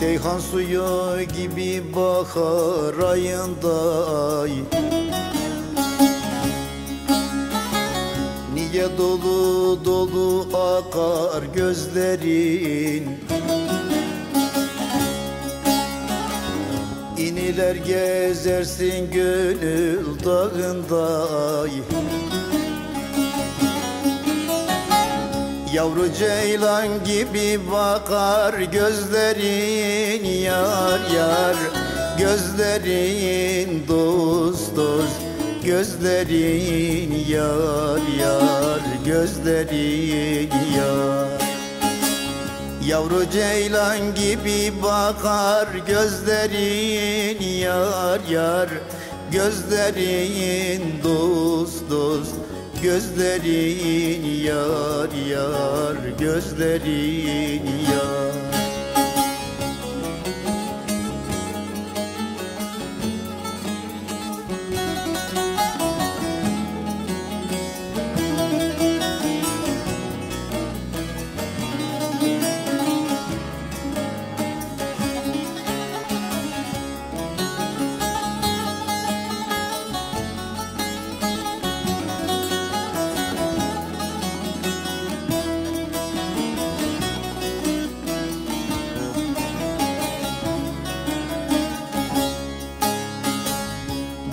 Ceyhan suyu gibi bahar ayında ay. Niye dolu dolu akar gözlerin? İniler gezersin gönül dağında Yavru ceylan gibi bakar gözlerin yar yar. Gözlerin dost dost Gözlerin yar yar. Gözlerin yar Yavru ceylan gibi bakar gözlerin yar yar. Gözlerin dost dost Gözlerin yar yar. Gözlerin yar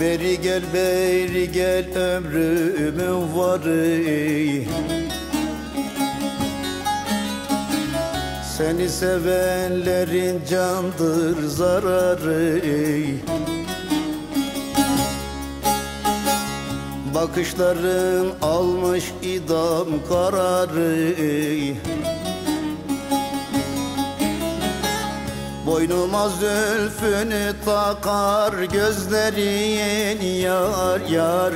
Beri gel beri gel ömrümün varı. Seni sevenlerin candır zararı. Bakışların almış idam kararı Boynuma zülfünü takar gözlerin yar yar.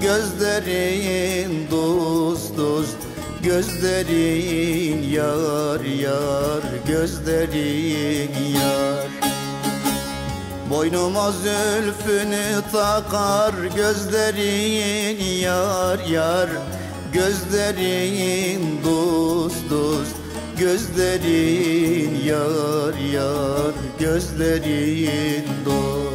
Gözlerin dost dost Gözlerin yar yar. Gözlerin yar. Boynuma zülfünü takar gözlerin yar yar. Gözlerin dost dost Gözlerin yar yar Gözlerin dost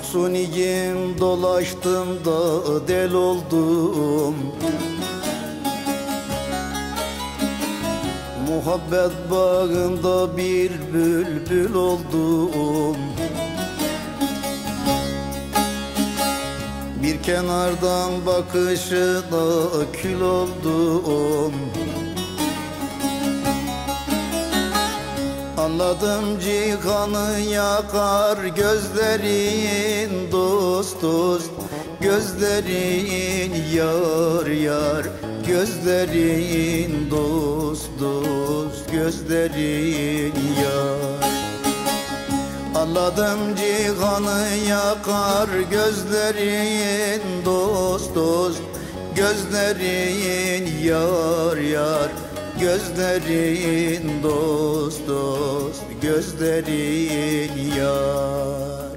Maksuniyim dolaştım da del oldum. Muhabbet bağında bir bülbül oldum. Bir kenardan bakışına kül oldum Anladım cihanı yakar gözlerin dost dost. Gözlerin yar yar Gözlerin dost dost. Gözlerin yar. Anladım cihanı yakar gözlerin dost dost. Gözlerin yar yar Gözlerin dost dost Gözlerin yar